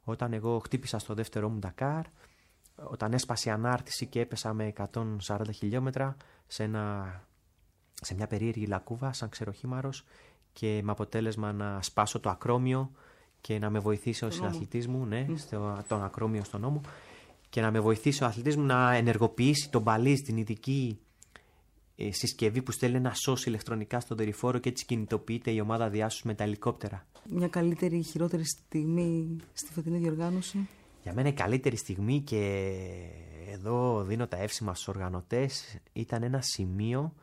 όταν εγώ χτύπησα στο δεύτερό μου Ντακάρ όταν έσπασε η ανάρτηση και έπεσα με 140 χιλιόμετρα σε, ένα, σε μια περίεργη λακκούβα σαν ξεροχήμαρος και με αποτέλεσμα να σπάσω το ακρόμιο και να με βοηθήσει ο συναθλητής μου, ναι, στο, τον ακρόμιο στον νόμο και να με βοηθήσει ο αθλητής μου να ενεργοποιήσει τον μπαλί την ειδική ε, συσκευή που στέλνει να σώσει ηλεκτρονικά στον δορυφόρο και έτσι κινητοποιείται η ομάδα διάσωσης με τα ελικόπτερα. Μια καλύτερη ή χειρότερη στιγμή στη φετινή διοργάνωση. Για μένα η καλύτερη στιγμή και εδώ δίνω τα εύσημα στους οργανωτές ήταν ένα σημείο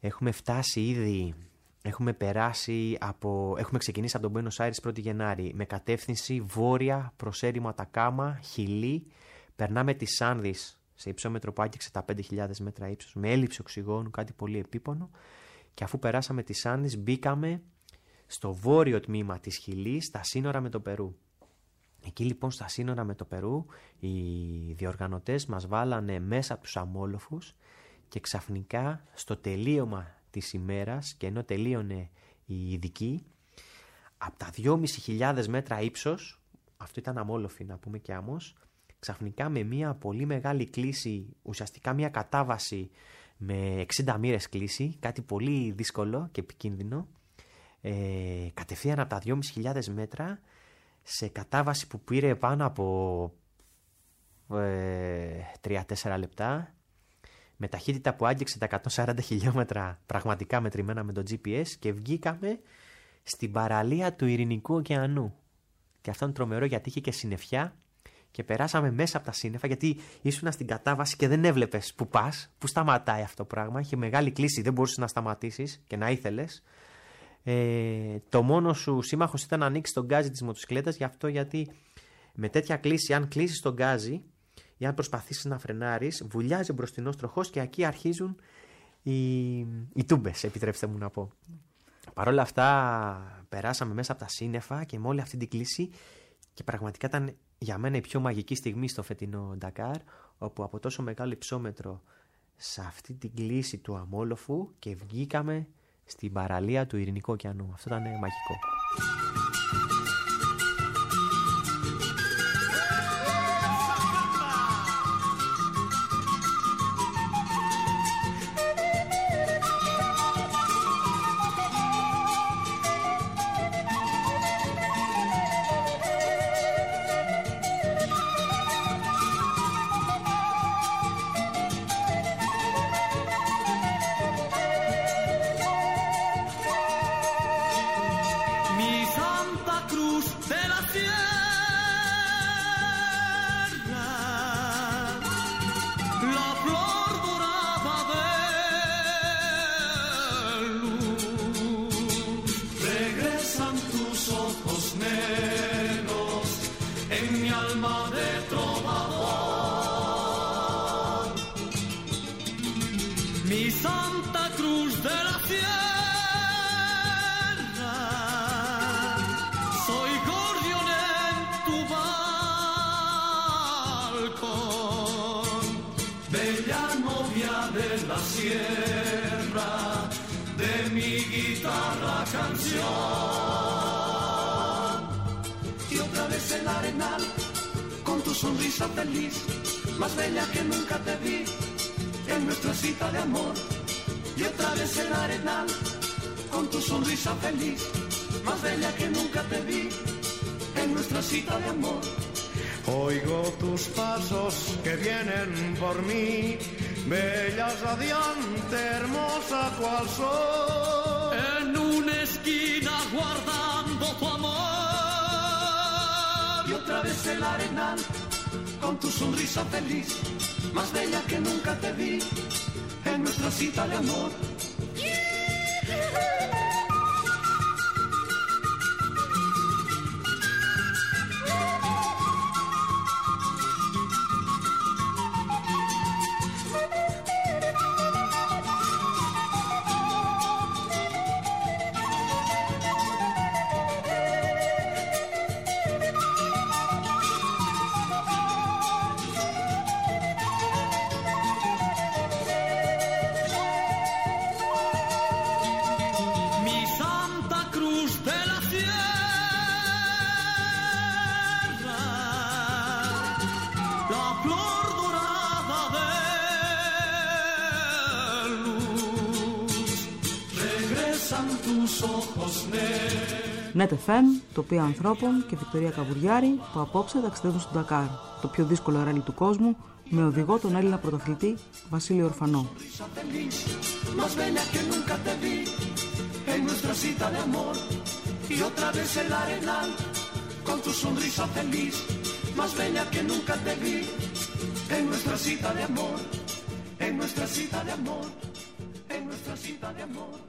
έχουμε φτάσει ήδη έχουμε περάσει από, έχουμε ξεκινήσει από τον Buenos Aires 1η Γενάρη με κατεύθυνση βόρεια προς έρημο Ατακάμα, Χιλή περνάμε τη Σάνδης σε υψόμετρο που άγγιξε τα 5.000 μέτρα ύψος με έλλειψη οξυγόνου, κάτι πολύ επίπονο και αφού περάσαμε τη Σάνδης μπήκαμε στο βόρειο τμήμα της Χιλής στα σύνορα με το Περού. Εκεί λοιπόν στα σύνορα με το Περού οι διοργανωτές μας βάλανε μέσα από τους αμόλοφους και ξαφνικά στο τελείωμα της ημέρας και ενώ τελείωνε η ειδική από τα 2.500 μέτρα ύψος αυτό ήταν αμόλοφη να πούμε και άμμος ξαφνικά με μια πολύ μεγάλη κλίση ουσιαστικά μια κατάβαση με 60 μοίρες κλίση κάτι πολύ δύσκολο και επικίνδυνο ε, κατευθείαν από τα 2.500 μέτρα σε κατάβαση που πήρε πάνω από ε, 3-4 λεπτά με ταχύτητα που άγγιξε τα 140 χιλιόμετρα πραγματικά μετρημένα με το GPS και βγήκαμε στην παραλία του Ειρηνικού ωκεανού. Και αυτό είναι τρομερό γιατί είχε και συννεφιά και περάσαμε μέσα από τα σύννεφα γιατί ήσουν στην κατάβαση και δεν έβλεπες που πας, που σταματάει αυτό το πράγμα. Είχε μεγάλη κλίση, δεν μπορούσες να σταματήσεις και να ήθελες. Ε, το μόνο σου σύμμαχος ήταν να ανοίξεις τον γκάζι της μοτοσυκλέτας, γι' αυτό γιατί με τέτοια κλίση, αν κλείσεις τον γκάζι ή αν προσπαθήσεις να φρενάρεις, βουλιάζει ο μπροστινό τροχό και εκεί αρχίζουν οι, οι τούμπες, επιτρέψτε μου να πω. Παρ' όλα αυτά, περάσαμε μέσα από τα σύννεφα και με όλη αυτή την κλίση και πραγματικά ήταν για μένα η πιο μαγική στιγμή στο φετινό Ντακάρ, όπου από τόσο μεγάλο υψόμετρο σε αυτή την κλίση του αμόλοφου και βγήκαμε στην παραλία του Ειρηνικού ωκεανού. Αυτό ήταν μαγικό. Y otra vez el arenal, con tu sonrisa feliz, más bella que nunca te vi en nuestra cita de amor. Y otra vez el arenal, con tu sonrisa feliz, más bella que nunca te vi en nuestra cita de amor. Oigo tus pasos que vienen por mí, bella, radiante, hermosa cual sol guardando tu amor. Y otra vez el arenal, con tu sonrisa feliz, más bella que nunca te vi, en nuestra cita de amor. NetFM, τοπία ανθρώπων και Βικτωρία Καβουριάρη που απόψε ταξιδεύουν στον Τακάρ, το πιο δύσκολο ράλι του κόσμου, με οδηγό τον Έλληνα πρωταθλητή Βασίλη Ορφανό.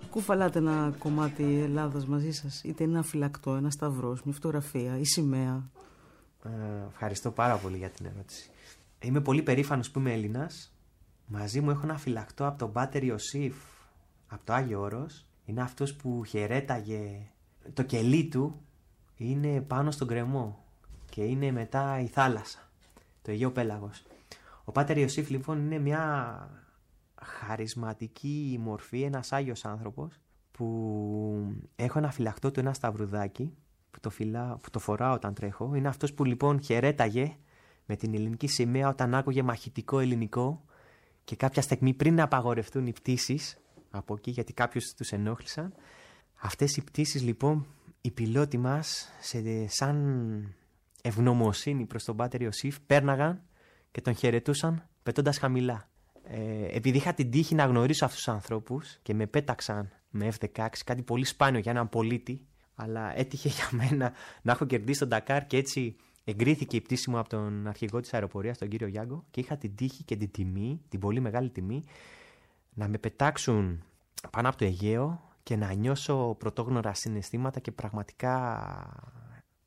Κουφαλάτε ένα κομμάτι Ελλάδας μαζί σας, είτε ένα φυλακτό, ένα σταυρός, μια φωτογραφία, η σημαία. Ε, ευχαριστώ πάρα πολύ για την ερώτηση. Είμαι πολύ περήφανος που είμαι Έλληνας. Μαζί μου έχω ένα φυλακτό από τον Πάτερ Ιωσήφ, από το Άγιο Όρος. Είναι αυτός που χαιρέταγε το κελί του, είναι πάνω στον κρεμό και είναι μετά η θάλασσα, το Αιγαίο Πέλαγος. Ο Πάτερ Ιωσήφ λοιπόν είναι μια χαρισματική μορφή, ένας Άγιος άνθρωπος που έχω ένα φυλακτό του, ένα σταυρουδάκι που το, φυλά, που το φοράω όταν τρέχω. Είναι αυτός που λοιπόν χαιρέταγε με την ελληνική σημαία όταν άκουγε μαχητικό ελληνικό και κάποια στιγμή πριν να απαγορευτούν οι πτήσεις από εκεί γιατί κάποιους τους ενόχλησαν. Αυτές οι πτήσεις λοιπόν οι πιλότοι μας σε, σαν ευγνωμοσύνη προς τον Πάτερ Ιωσήφ πέρναγαν και τον χαιρετούσαν πετώντας χαμηλά. Ε, επειδή είχα την τύχη να γνωρίσω αυτούς τους ανθρώπους και με πέταξαν με F-16, κάτι πολύ σπάνιο για έναν πολίτη, αλλά έτυχε για μένα να έχω κερδίσει τον Ντακάρ και έτσι εγκρίθηκε η πτήση μου από τον αρχηγό της αεροπορίας, τον κύριο Γιάγκο και είχα την τύχη και την τιμή, την πολύ μεγάλη τιμή, να με πετάξουν πάνω από το Αιγαίο και να νιώσω πρωτόγνωρα συναισθήματα και πραγματικά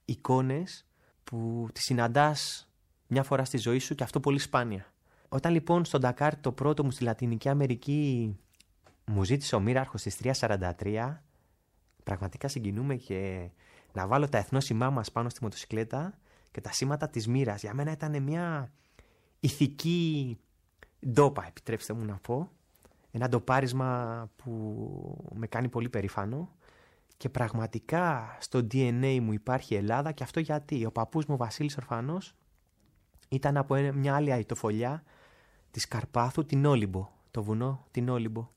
εικόνες που τις συναντάς μια φορά στη ζωή σου και αυτό πολύ σπάνια. Όταν λοιπόν στον Ντακάρ το πρώτο μου στη Λατινική Αμερική μου ζήτησε ο Μοίραρχος στις 3.43 πραγματικά συγκινούμε και να βάλω τα εθνόσημά μας πάνω στη μοτοσυκλέτα και τα σήματα της μοίρας. Για μένα ήταν μια ηθική ντόπα, επιτρέψτε μου να πω. Ένα ντοπάρισμα που με κάνει πολύ περήφανο και πραγματικά στο DNA μου υπάρχει η Ελλάδα και αυτό γιατί ο παππούς μου ο Βασίλης Ορφανός ήταν από ένα- μια άλλη αητοφολιά της Καρπάθου, την Όλυμπο, το βουνό την Όλυμπο,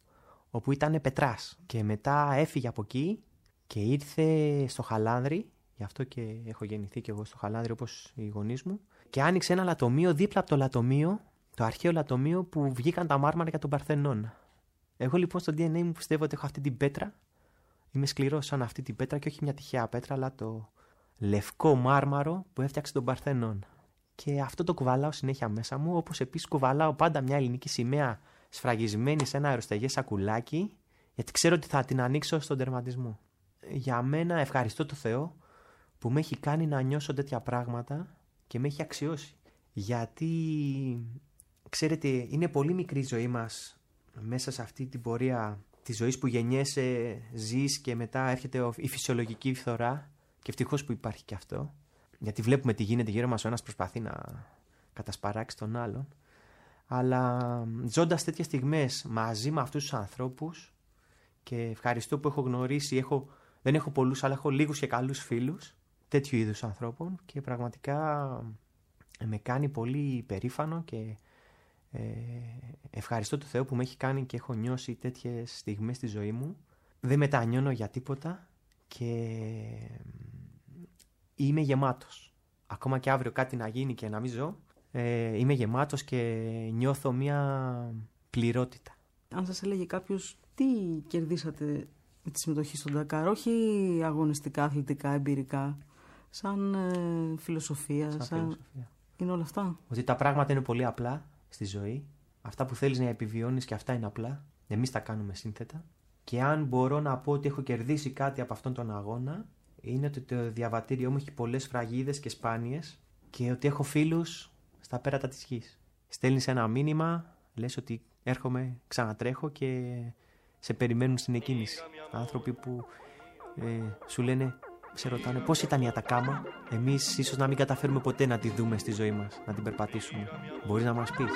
όπου ήταν πετράς και μετά έφυγε από εκεί και ήρθε στο Χαλάνδρι, γι' αυτό και έχω γεννηθεί και εγώ στο Χαλάνδρι όπως οι γονείς μου, και άνοιξε ένα λατομείο δίπλα από το λατομείο, το αρχαίο λατομείο που βγήκαν τα μάρμαρα για τον Παρθενώνα. Εγώ λοιπόν στο DNA μου πιστεύω ότι έχω αυτή την πέτρα, είμαι σκληρός σαν αυτή την πέτρα και όχι μια τυχαία πέτρα, αλλά το λευκό μάρμαρο που έφτιαξε τον Παρθενώνα. Και αυτό το κουβαλάω συνέχεια μέσα μου, όπως επίσης κουβαλάω πάντα μια ελληνική σημαία σφραγισμένη σε ένα αεροσταγές σακουλάκι, γιατί ξέρω ότι θα την ανοίξω στον τερματισμό. Για μένα ευχαριστώ το Θεό που με έχει κάνει να νιώσω τέτοια πράγματα και με έχει αξιώσει. Γιατί, ξέρετε, είναι πολύ μικρή η ζωή μας μέσα σε αυτή την πορεία της ζωής που γεννιέσαι, ζεις και μετά έρχεται ο- η φυσιολογική φθορά και ευτυχώς που υπάρχει και αυτό. Γιατί βλέπουμε τι γίνεται γύρω μας, ο ένας προσπαθεί να κατασπαράξει τον άλλον. Αλλά ζώντας τέτοιες στιγμές μαζί με αυτούς τους ανθρώπους και ευχαριστώ που έχω γνωρίσει, έχω, δεν έχω πολλούς αλλά έχω λίγους και καλούς φίλους τέτοιου είδους ανθρώπων και πραγματικά με κάνει πολύ περήφανο και ε, ευχαριστώ το Θεό που με έχει κάνει και έχω νιώσει τέτοιες στιγμές στη ζωή μου. Δεν μετανιώνω για τίποτα και είμαι γεμάτος. Ακόμα και αύριο κάτι να γίνει και να μην ζω, ε, είμαι γεμάτος και νιώθω μια πληρότητα. Αν σας έλεγε κάποιος τι κερδίσατε με τη συμμετοχή στον Ντακάρ, όχι αγωνιστικά, αθλητικά, εμπειρικά, Σαν ε, φιλοσοφία, σαν... Σαν φιλοσοφία. Είναι όλα αυτά; Ότι τα πράγματα είναι πολύ απλά στη ζωή. Αυτά που θέλεις να επιβιώνεις και αυτά είναι απλά. Εμείς τα κάνουμε σύνθετα. Και αν μπορώ να πω ότι έχω κερδίσει κάτι από αυτόν τον αγώνα, είναι ότι το διαβατήριό μου έχει πολλές φραγίδες και σπάνιες και ότι έχω φίλους στα πέρατα της γης. Στέλνεις ένα μήνυμα, λες ότι έρχομαι, ξανατρέχω και σε περιμένουν στην εκκίνηση. Άνθρωποι που ε, σου λένε, σε ρωτάνε πώς ήταν η Ατακάμα; Εμείς ίσως να μην καταφέρουμε ποτέ να τη δούμε στη ζωή μας, να την περπατήσουμε. Μπορείς να μας πεις.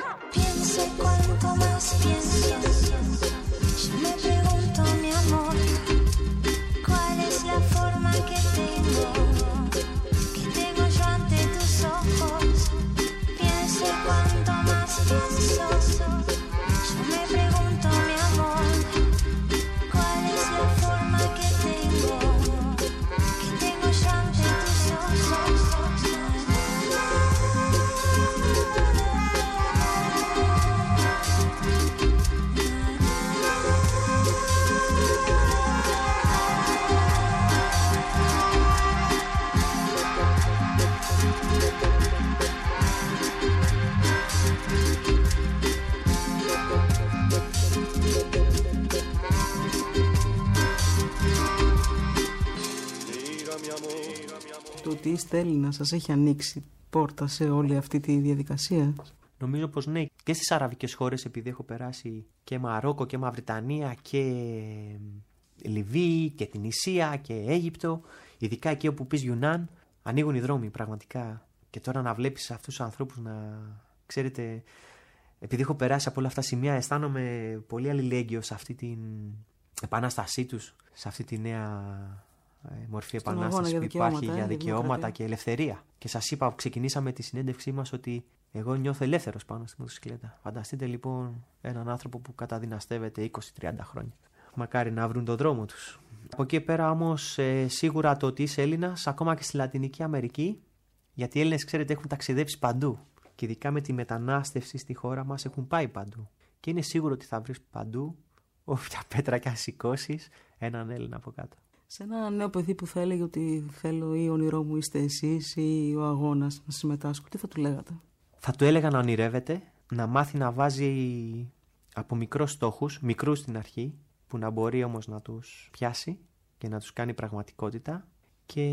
Ότι είστε Έλληνας σας έχει ανοίξει πόρτα σε όλη αυτή τη διαδικασία. Νομίζω πως ναι. Και στις αραβικές χώρες, επειδή έχω περάσει και Μαρόκο και Μαυριτανία και Λιβύη και Τυνησία και Αίγυπτο, ειδικά εκεί όπου πεις Ιουνάν, ανοίγουν οι δρόμοι πραγματικά. Και τώρα να βλέπεις αυτούς τους ανθρώπους να, ξέρετε, επειδή έχω περάσει από όλα αυτά τα σημεία, αισθάνομαι πολύ αλληλέγγυος σε αυτή την επανάστασή τους, σε αυτή τη νέα ε, μορφή Στον επανάστασης αγώνα που για υπάρχει δικαιώματα, για ε, δικαιώματα δημοκρατία. και ελευθερία. Και σας είπα, ξεκινήσαμε τη συνέντευξή μας ότι εγώ νιώθω ελεύθερος πάνω στη μοτοσυκλέτα. Φανταστείτε λοιπόν έναν άνθρωπο που καταδυναστεύεται 20-30 χρόνια. Μακάρι να βρουν τον δρόμο τους. Από εκεί πέρα όμως ε, σίγουρα το ότι είσαι Έλληνας, ακόμα και στη Λατινική Αμερική, γιατί οι Έλληνες ξέρετε έχουν ταξιδέψει παντού. Και ειδικά με τη μετανάστευση στη χώρα μας έχουν πάει παντού. Και είναι σίγουρο ότι θα βρεις παντού, όποια πέτρα και αν σηκώσεις, έναν Έλληνα από κάτω. Σε ένα νέο παιδί που θα έλεγε ότι θέλω ή όνειρό μου είστε εσείς ή ο αγώνας να συμμετάσχω, τι θα του λέγατε; Θα του έλεγα να ονειρεύεται, να μάθει να βάζει από μικρούς στόχους, μικρούς στην αρχή, που να μπορεί όμως να τους πιάσει και να τους κάνει πραγματικότητα και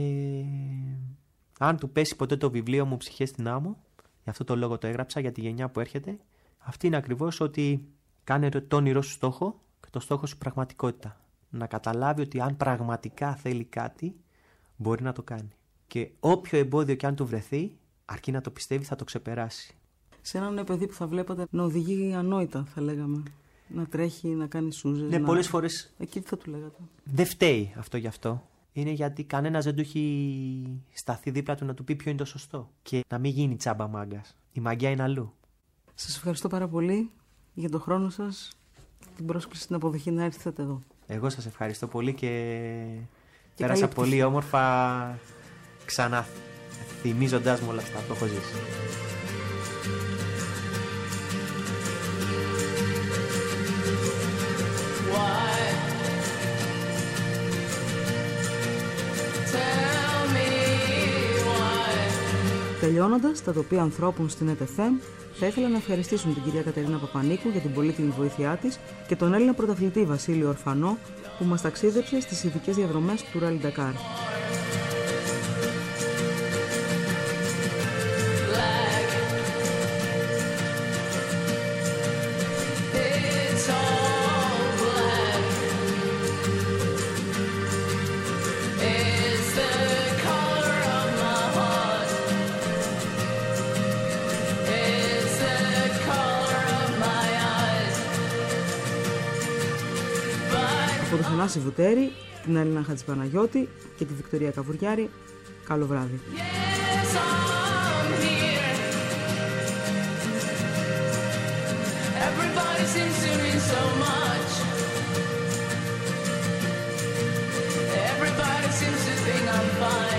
αν του πέσει ποτέ το βιβλίο μου «Ψυχές στην άμμο», γι' αυτό το λόγο το έγραψα για τη γενιά που έρχεται, αυτή είναι ακριβώς ότι κάνε το όνειρό σου στόχο και το στόχο σου πραγματικότητα. Να καταλάβει ότι αν πραγματικά θέλει κάτι, μπορεί να το κάνει. Και όποιο εμπόδιο και αν του βρεθεί, αρκεί να το πιστεύει, θα το ξεπεράσει. Σε ένα νέο παιδί που θα βλέπατε να οδηγεί ανόητα, θα λέγαμε. Να τρέχει, να κάνει σούζες. Ναι, να... πολλές φορές Εκεί τι θα του λέγατε. δεν φταίει αυτό γι' αυτό. Είναι γιατί κανένας δεν του έχει σταθεί δίπλα του να του πει ποιο είναι το σωστό. Και να μην γίνει τσάμπα μάγκας. Η μαγιά είναι αλλού. Σας ευχαριστώ πάρα πολύ για τον χρόνο σας, την πρόσκληση στην αποδοχή να έρθετε εδώ. Εγώ σας ευχαριστώ πολύ και, Και πέρασα καλή πολύ όμορφα ξανά θυμίζοντάς μου όλα αυτά που έχω ζήσει. Τελειώνοντας, τα τοπία ανθρώπων στην ΕΤΕΦΕΜ θα ήθελα να ευχαριστήσουν την κυρία Κατερίνα Παπανίκου για την πολύτιμη βοήθειά της και τον Έλληνα πρωταθλητή Βασίλειο Ορφανό που μας ταξίδεψε στις ειδικές διαδρομές του Ράλι Ντακάρ. But Από τον Θανάση Βουτέρη, την Έλληνα Χατζηπαναγιώτη και τη Βικτωρία Καβουριάρη, καλό βράδυ. yes,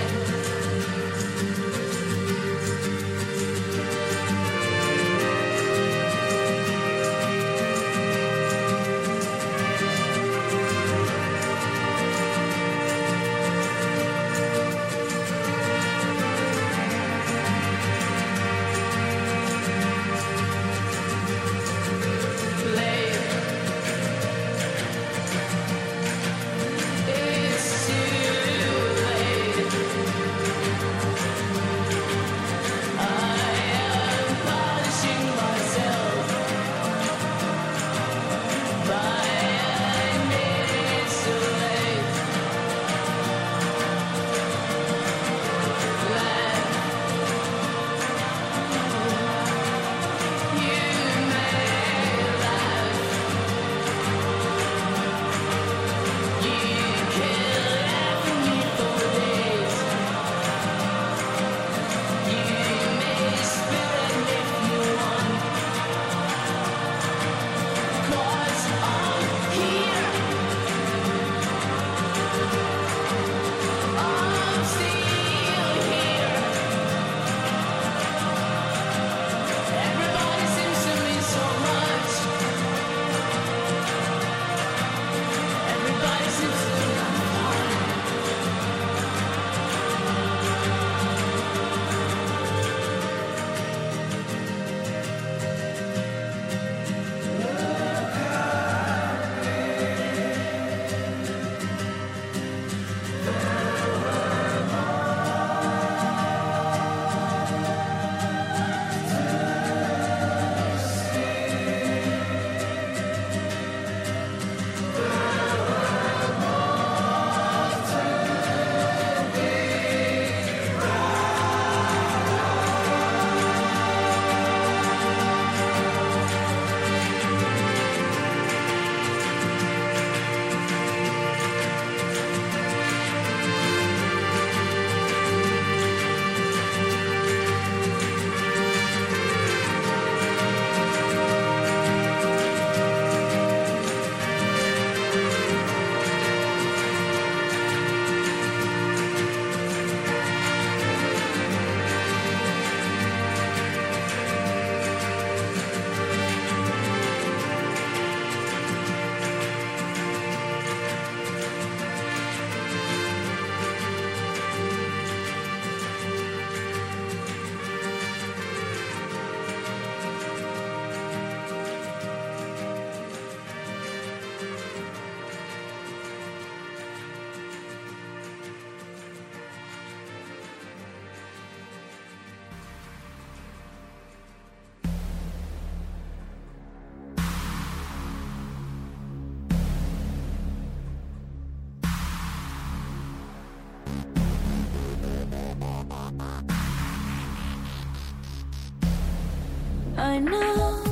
I know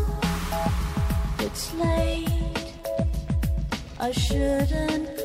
it's late. I shouldn't